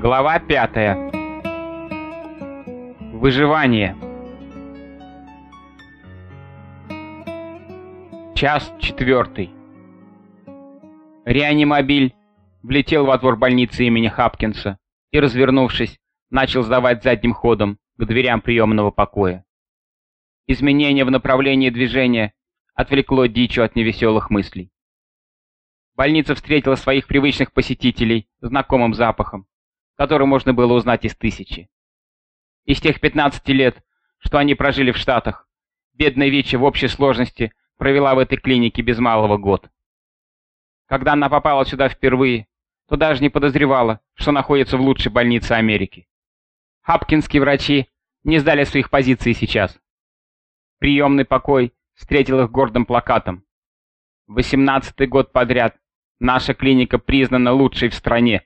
Глава пятая. Выживание. Час четвертый. Реанимобиль влетел во двор больницы имени Хапкинса и, развернувшись, начал сдавать задним ходом к дверям приемного покоя. Изменение в направлении движения отвлекло Дичу от невеселых мыслей. Больница встретила своих привычных посетителей знакомым запахом, который можно было узнать из тысячи. Из тех 15 лет, что они прожили в Штатах, бедная Вичи в общей сложности провела в этой клинике без малого год. Когда она попала сюда впервые, то даже не подозревала, что находится в лучшей больнице Америки. Хапкинские врачи не сдали своих позиций сейчас. Приемный покой встретил их гордым плакатом. Восемнадцатый год подряд Наша клиника признана лучшей в стране